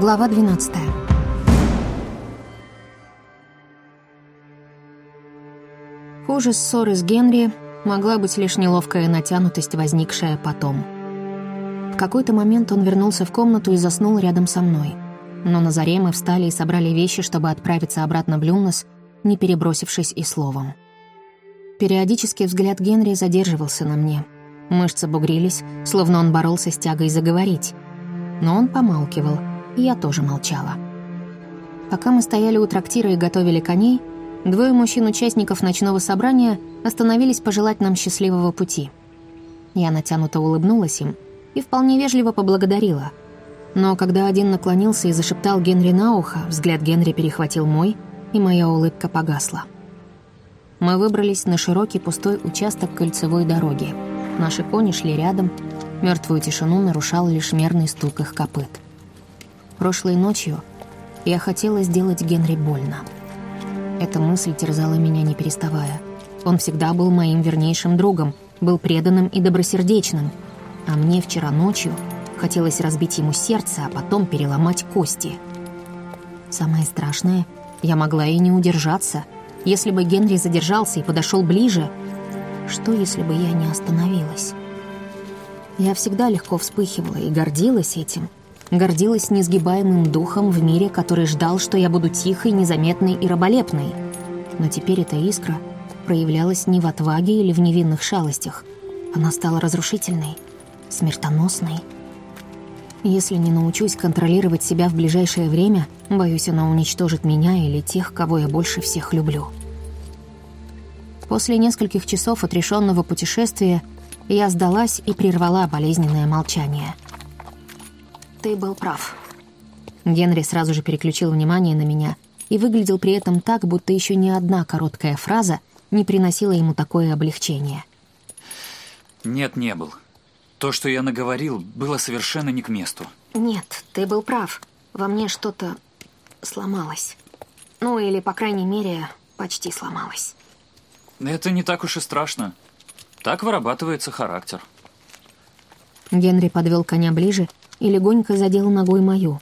Глава 12 Хуже ссоры с Генри могла быть лишь неловкая натянутость, возникшая потом. В какой-то момент он вернулся в комнату и заснул рядом со мной. Но на заре мы встали и собрали вещи, чтобы отправиться обратно в Люмнос, не перебросившись и словом. Периодически взгляд Генри задерживался на мне. Мышцы бугрились, словно он боролся с тягой заговорить. Но он помалкивал, я тоже молчала. Пока мы стояли у трактира и готовили коней, двое мужчин-участников ночного собрания остановились пожелать нам счастливого пути. Я натянуто улыбнулась им и вполне вежливо поблагодарила. Но когда один наклонился и зашептал Генри на ухо, взгляд Генри перехватил мой, и моя улыбка погасла. Мы выбрались на широкий пустой участок кольцевой дороги. Наши кони шли рядом, мертвую тишину нарушал лишь мерный стук их копыт. Прошлой ночью я хотела сделать Генри больно. Эта мысль терзала меня не переставая. Он всегда был моим вернейшим другом, был преданным и добросердечным. А мне вчера ночью хотелось разбить ему сердце, а потом переломать кости. Самое страшное, я могла и не удержаться. Если бы Генри задержался и подошел ближе, что если бы я не остановилась? Я всегда легко вспыхивала и гордилась этим. Гордилась несгибаемым духом в мире, который ждал, что я буду тихой, незаметной и раболепной. Но теперь эта искра проявлялась не в отваге или в невинных шалостях. Она стала разрушительной, смертоносной. Если не научусь контролировать себя в ближайшее время, боюсь, она уничтожит меня или тех, кого я больше всех люблю. После нескольких часов отрешенного путешествия я сдалась и прервала болезненное молчание. «Ты был прав». Генри сразу же переключил внимание на меня и выглядел при этом так, будто еще ни одна короткая фраза не приносила ему такое облегчение. «Нет, не был. То, что я наговорил, было совершенно не к месту». «Нет, ты был прав. Во мне что-то сломалось. Ну, или, по крайней мере, почти сломалось». Это не так уж и страшно. Так вырабатывается характер. Генри подвел коня ближе и легонько задел ногой мою.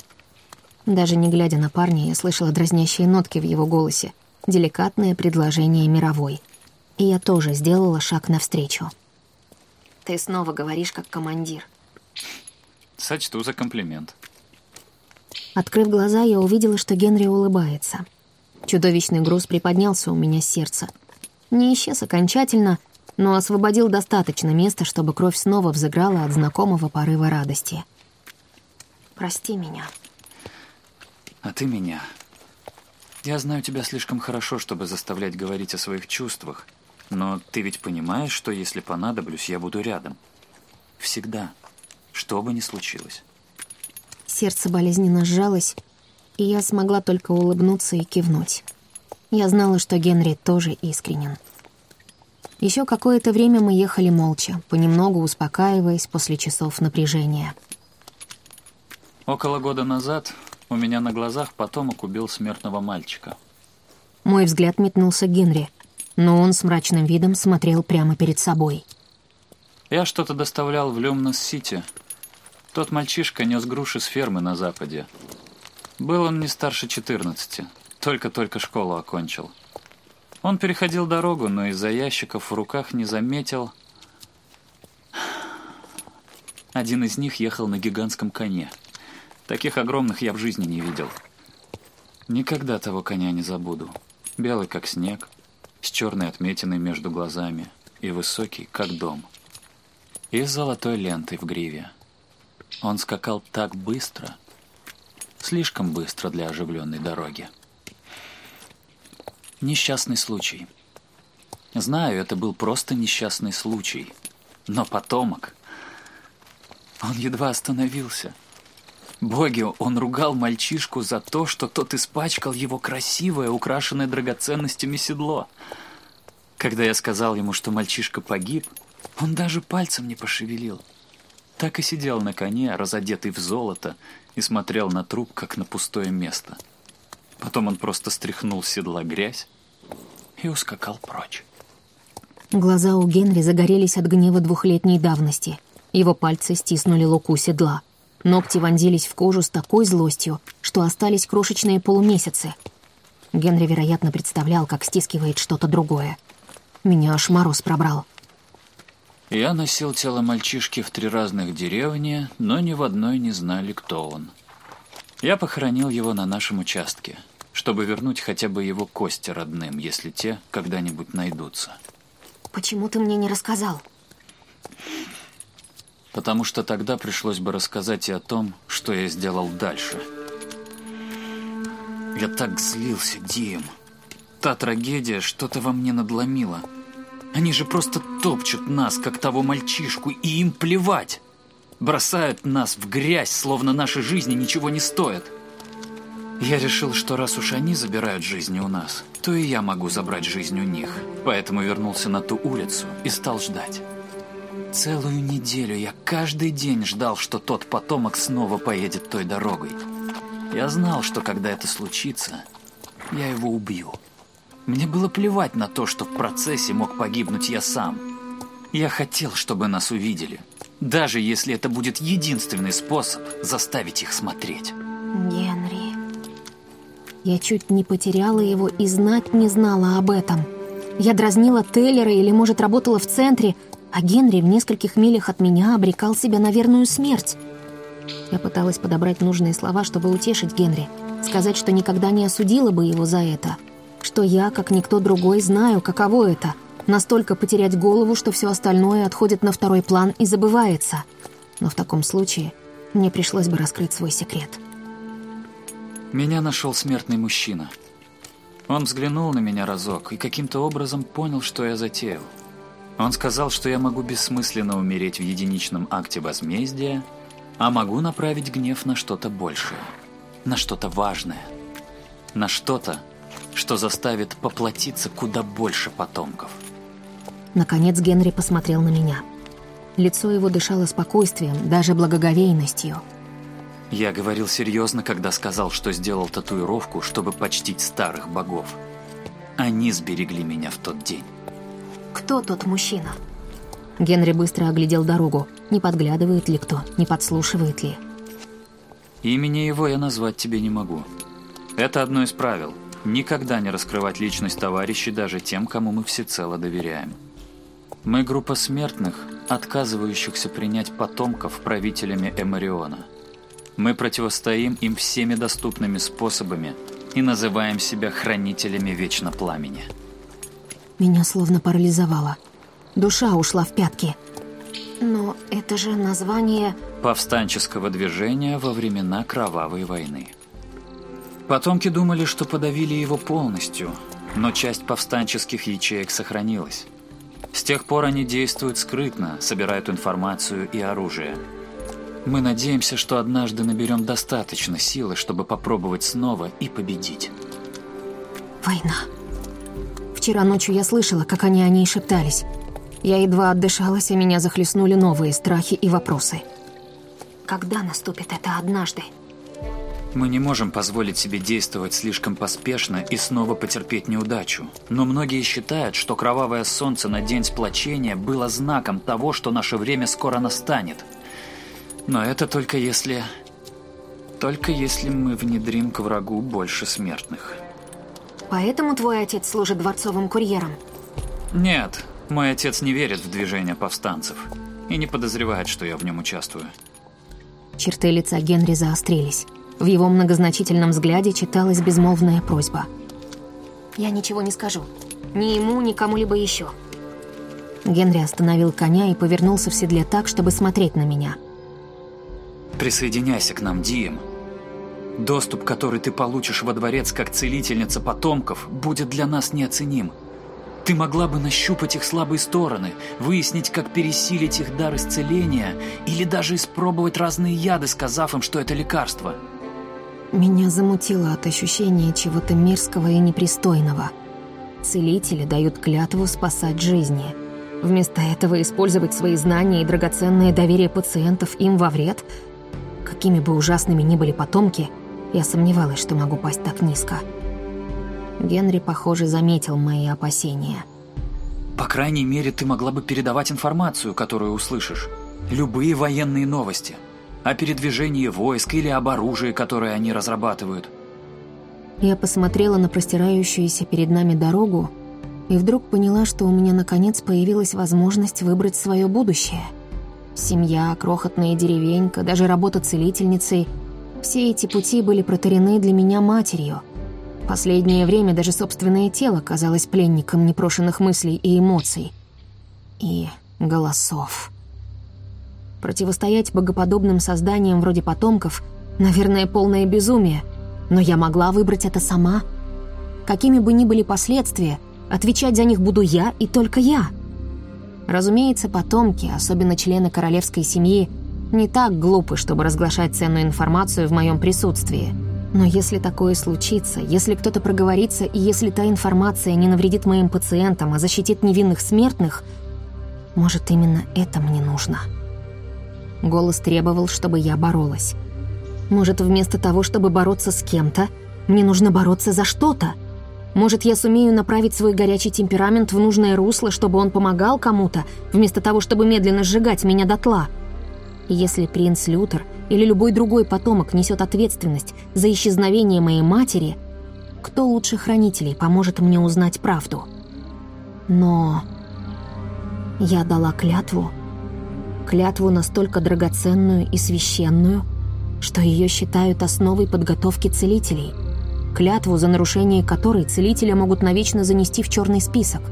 Даже не глядя на парня, я слышала дразнящие нотки в его голосе, деликатное предложение мировой. И я тоже сделала шаг навстречу. «Ты снова говоришь, как командир». Сочту за комплимент. Открыв глаза, я увидела, что Генри улыбается. Чудовищный груз приподнялся у меня с сердца. Не исчез окончательно, но освободил достаточно места, чтобы кровь снова взыграла от знакомого порыва радости. «Прости меня». А ты меня. Я знаю тебя слишком хорошо, чтобы заставлять говорить о своих чувствах, но ты ведь понимаешь, что если понадоблюсь, я буду рядом. Всегда. Что бы ни случилось. Сердце болезненно сжалось, и я смогла только улыбнуться и кивнуть. Я знала, что Генри тоже искренен. Еще какое-то время мы ехали молча, понемногу успокаиваясь после часов напряжения. Около года назад у меня на глазах потомок убил смертного мальчика. Мой взгляд метнулся к Генри, но он с мрачным видом смотрел прямо перед собой. Я что-то доставлял в Люмнос-Сити. Тот мальчишка нес груши с фермы на западе. Был он не старше 14, только-только школу окончил. Он переходил дорогу, но из-за ящиков в руках не заметил... Один из них ехал на гигантском коне. Таких огромных я в жизни не видел. Никогда того коня не забуду. Белый, как снег, с черной отметиной между глазами и высокий, как дом. И с золотой лентой в гриве. Он скакал так быстро, слишком быстро для оживленной дороги. Несчастный случай. Знаю, это был просто несчастный случай. Но потомок... Он едва остановился. Боги, он ругал мальчишку за то, что тот испачкал его красивое, украшенное драгоценностями седло. Когда я сказал ему, что мальчишка погиб, он даже пальцем не пошевелил. Так и сидел на коне, разодетый в золото, и смотрел на труп, как на пустое место — Потом он просто стряхнул с седла грязь и ускакал прочь. Глаза у Генри загорелись от гнева двухлетней давности. Его пальцы стиснули луку седла. Ногти вонзились в кожу с такой злостью, что остались крошечные полумесяцы. Генри, вероятно, представлял, как стискивает что-то другое. Меня аж мороз пробрал. Я носил тело мальчишки в три разных деревни, но ни в одной не знали, кто он. Я похоронил его на нашем участке, чтобы вернуть хотя бы его кости родным, если те когда-нибудь найдутся. Почему ты мне не рассказал? Потому что тогда пришлось бы рассказать и о том, что я сделал дальше. Я так злился, Дим. Та трагедия что-то во мне надломила. Они же просто топчут нас, как того мальчишку, и им плевать. Бросают нас в грязь, словно наши жизни ничего не стоят. Я решил, что раз уж они забирают жизни у нас, то и я могу забрать жизнь у них. Поэтому вернулся на ту улицу и стал ждать. Целую неделю я каждый день ждал, что тот потомок снова поедет той дорогой. Я знал, что когда это случится, я его убью. Мне было плевать на то, что в процессе мог погибнуть я сам. Я хотел, чтобы нас увидели, даже если это будет единственный способ заставить их смотреть. Генри. Я чуть не потеряла его и знать не знала об этом. Я дразнила Теллера или, может, работала в центре, а Генри в нескольких милях от меня обрекал себя на верную смерть. Я пыталась подобрать нужные слова, чтобы утешить Генри, сказать, что никогда не осудила бы его за это, что я, как никто другой, знаю, каково это — настолько потерять голову, что все остальное отходит на второй план и забывается. Но в таком случае мне пришлось бы раскрыть свой секрет. Меня нашел смертный мужчина. Он взглянул на меня разок и каким-то образом понял, что я затеял — он сказал, что я могу бессмысленно умереть в единичном акте возмездия, а могу направить гнев на что-то большее, на что-то важное, на что-то, что заставит поплатиться куда больше потомков. Наконец Генри посмотрел на меня. Лицо его дышало спокойствием, даже благоговейностью. Я говорил серьезно, когда сказал, что сделал татуировку, чтобы почтить старых богов. Они сберегли меня в тот день. Кто тот мужчина? Генри быстро оглядел дорогу. Не подглядывает ли кто, не подслушивает ли. Имени его я назвать тебе не могу. Это одно из правил. Никогда не раскрывать личность товарищей даже тем, кому мы всецело доверяем. Мы группа смертных, отказывающихся принять потомков правителями Эмариона. Мы противостоим им всеми доступными способами и называем себя хранителями Вечно Пламени. Меня словно парализовало. Душа ушла в пятки. Но это же название... Повстанческого движения во времена Кровавой войны. Потомки думали, что подавили его полностью, но часть повстанческих ячеек сохранилась. С тех пор они действуют скрытно, собирают информацию и оружие. Мы надеемся, что однажды наберем достаточно силы, чтобы попробовать снова и победить. Война. Вчера ночью я слышала, как они о ней шептались. Я едва отдышалась, а меня захлестнули новые страхи и вопросы. Когда наступит это однажды? Мы не можем позволить себе действовать слишком поспешно и снова потерпеть неудачу. Но многие считают, что кровавое солнце на день сплочения было знаком того, что наше время скоро настанет. Но это только если... Только если мы внедрим к врагу больше смертных. Поэтому твой отец служит дворцовым курьером? Нет, мой отец не верит в движение повстанцев и не подозревает, что я в нем участвую. Черты лица Генри заострились. В его многозначительном взгляде читалась безмолвная просьба. «Я ничего не скажу. Ни ему, ни кому-либо еще». Генри остановил коня и повернулся в седле так, чтобы смотреть на меня. «Присоединяйся к нам, Дием. Доступ, который ты получишь во дворец как целительница потомков, будет для нас неоценим. Ты могла бы нащупать их слабые стороны, выяснить, как пересилить их дар исцеления или даже испробовать разные яды, сказав им, что это лекарство. Меня замутило от ощущения чего-то мерзкого и непристойного. Целители дают клятву спасать жизни. Вместо этого использовать свои знания и драгоценное доверие пациентов им во вред? Какими бы ужасными ни были потомки – я сомневалась, что могу пасть так низко. Генри, похоже, заметил мои опасения. По крайней мере, ты могла бы передавать информацию, которую услышишь. Любые военные новости. о передвижении войск или об оружии, которое они разрабатывают. Я посмотрела на простирающуюся перед нами дорогу и вдруг поняла, что у меня наконец появилась возможность выбрать свое будущее. Семья, крохотная деревенька, даже работа целительницей — все эти пути были протарены для меня матерью. Последнее время даже собственное тело казалось пленником непрошенных мыслей и эмоций. И голосов. Противостоять богоподобным созданиям вроде потомков, наверное, полное безумие, но я могла выбрать это сама. Какими бы ни были последствия, отвечать за них буду я и только я. Разумеется, потомки, особенно члены королевской семьи, не так глупы, чтобы разглашать ценную информацию в моем присутствии. Но если такое случится, если кто-то проговорится, и если та информация не навредит моим пациентам, а защитит невинных смертных, может, именно это мне нужно. Голос требовал, чтобы я боролась. Может, вместо того, чтобы бороться с кем-то, мне нужно бороться за что-то? Может, я сумею направить свой горячий темперамент в нужное русло, чтобы он помогал кому-то, вместо того, чтобы медленно сжигать меня дотла? И если принц Лютер или любой другой потомок несет ответственность за исчезновение моей матери, кто лучше хранителей поможет мне узнать правду? Но я дала клятву, клятву настолько драгоценную и священную, что ее считают основой подготовки целителей, клятву, за нарушение которой целителя могут навечно занести в черный список.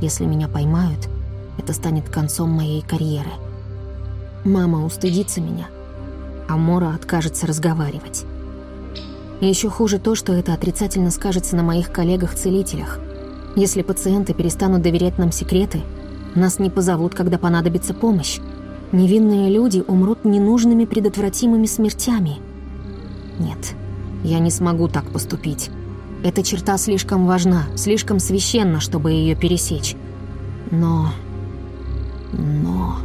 Если меня поймают, это станет концом моей карьеры. Мама устыдится меня, а Мора откажется разговаривать. Еще хуже то, что это отрицательно скажется на моих коллегах-целителях. Если пациенты перестанут доверять нам секреты – нас не позовут, когда понадобится помощь. Невинные люди умрут ненужными предотвратимыми смертями. Нет, я не смогу так поступить. Эта черта слишком важна, слишком священна, чтобы ее пересечь. Но... Но...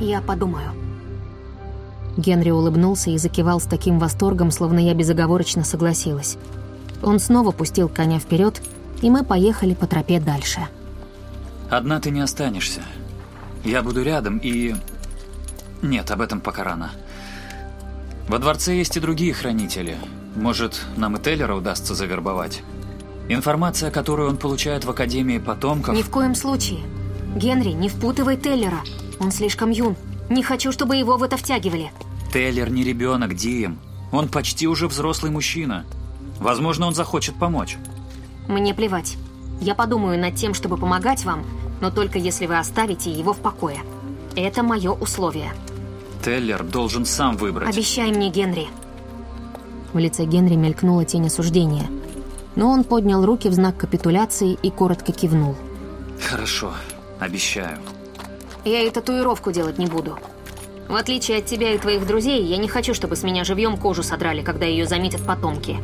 Я подумаю. Генри улыбнулся и закивал с таким восторгом, словно я безоговорочно согласилась. Он снова пустил коня вперед, и мы поехали по тропе дальше. Одна ты не останешься. Я буду рядом и... Нет, об этом пока рано. Во дворце есть и другие хранители. Может, нам и Теллера удастся завербовать. Информация, которую он получает в Академии потомков... Ни в коем случае. Генри, не впутывай Теллера. Он слишком юн. Не хочу, чтобы его в это втягивали. Теллер не ребенок, Дием. Он почти уже взрослый мужчина. Возможно, он захочет помочь. Мне плевать. Я подумаю над тем, чтобы помогать вам, но только если вы оставите его в покое. Это мое условие. Теллер должен сам выбрать. Обещай мне, Генри. В лице Генри мелькнула тень осуждения. Но он поднял руки в знак капитуляции и коротко кивнул. Хорошо, обещаю. Я и татуировку делать не буду. В отличие от тебя и твоих друзей, я не хочу, чтобы с меня живьем кожу содрали, когда ее заметят потомки.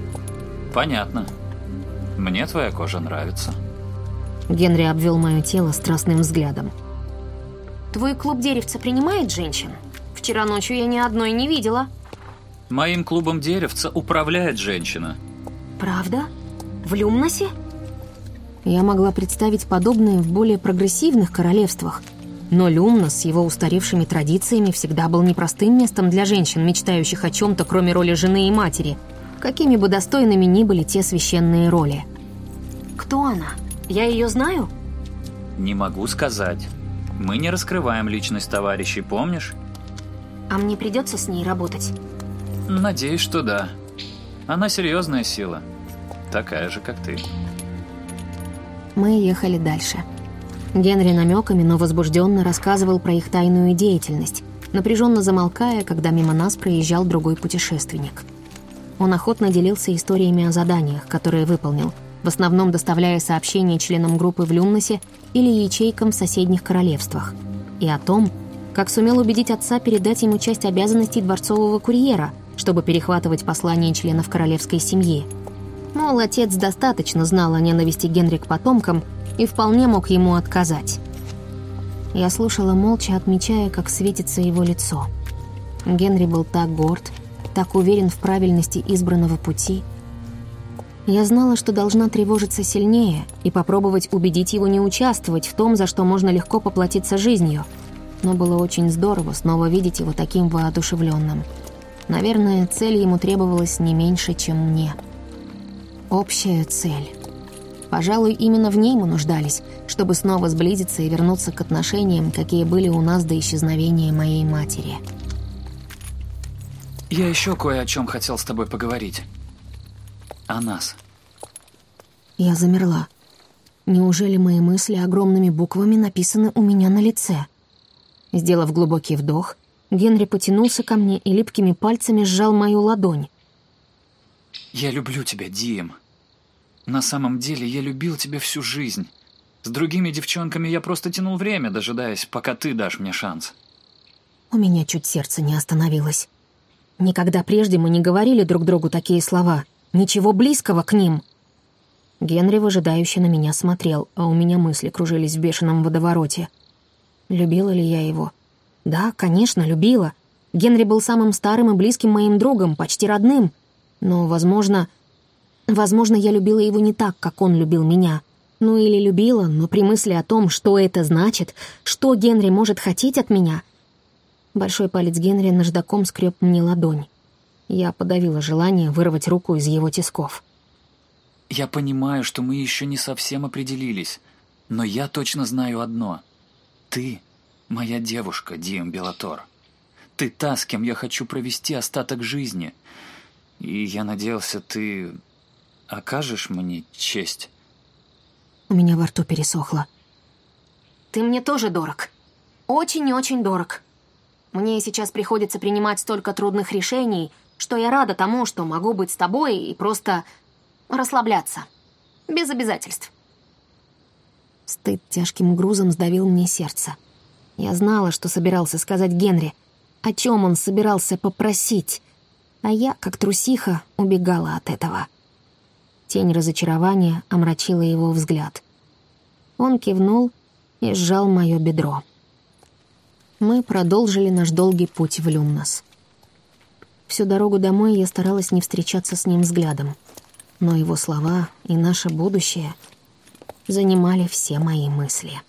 Понятно. Мне твоя кожа нравится. Генри обвел мое тело страстным взглядом. «Твой клуб деревца принимает женщин? Вчера ночью я ни одной не видела». «Моим клубом деревца управляет женщина». «Правда? В Люмносе?» Я могла представить подобное в более прогрессивных королевствах, но Люмнос с его устаревшими традициями всегда был непростым местом для женщин, мечтающих о чем-то, кроме роли жены и матери, какими бы достойными ни были те священные роли. «Кто она?» Я ее знаю? Не могу сказать. Мы не раскрываем личность товарищей, помнишь? А мне придется с ней работать? Надеюсь, что да. Она серьезная сила. Такая же, как ты. Мы ехали дальше. Генри намеками, но возбужденно рассказывал про их тайную деятельность, напряженно замолкая, когда мимо нас проезжал другой путешественник. Он охотно делился историями о заданиях, которые выполнил – в основном доставляя сообщения членам группы в Люмносе или ячейкам в соседних королевствах, и о том, как сумел убедить отца передать ему часть обязанностей дворцового курьера, чтобы перехватывать послания членов королевской семьи. Мол, отец достаточно знал о ненависти Генри к потомкам и вполне мог ему отказать. Я слушала молча, отмечая, как светится его лицо. Генри был так горд, так уверен в правильности избранного пути — я знала, что должна тревожиться сильнее и попробовать убедить его не участвовать в том, за что можно легко поплатиться жизнью. но было очень здорово снова видеть его таким воодушевленным. Наверное, цель ему требовалась не меньше, чем мне. Общая цель. Пожалуй, именно в ней мы нуждались, чтобы снова сблизиться и вернуться к отношениям, какие были у нас до исчезновения моей матери. Я еще кое о чем хотел с тобой поговорить. О нас. Я замерла. Неужели мои мысли огромными буквами написаны у меня на лице? Сделав глубокий вдох, Генри потянулся ко мне и липкими пальцами сжал мою ладонь. «Я люблю тебя, Дием. На самом деле я любил тебя всю жизнь. С другими девчонками я просто тянул время, дожидаясь, пока ты дашь мне шанс». У меня чуть сердце не остановилось. Никогда прежде мы не говорили друг другу такие слова. Ничего близкого к ним. Генри выжидающе на меня смотрел, а у меня мысли кружились в бешеном водовороте. Любила ли я его? Да, конечно, любила. Генри был самым старым и близким моим другом, почти родным. Но, возможно... Возможно, я любила его не так, как он любил меня. Ну или любила, но при мысли о том, что это значит, что Генри может хотеть от меня... Большой палец Генри наждаком скреб мне ладонь. Я подавила желание вырвать руку из его тисков. «Я понимаю, что мы еще не совсем определились, но я точно знаю одно. Ты моя девушка, Дием Белатор. Ты та, с кем я хочу провести остаток жизни. И я надеялся, ты окажешь мне честь. У меня во рту пересохло. Ты мне тоже дорог. Очень-очень дорог. Мне сейчас приходится принимать столько трудных решений, что я рада тому, что могу быть с тобой и просто расслабляться. Без обязательств. Стыд тяжким грузом сдавил мне сердце. Я знала, что собирался сказать Генри, о чем он собирался попросить, а я, как трусиха, убегала от этого. Тень разочарования омрачила его взгляд. Он кивнул и сжал мое бедро. Мы продолжили наш долгий путь в Люмнос. Всю дорогу домой я старалась не встречаться с ним взглядом, но его слова и наше будущее занимали все мои мысли.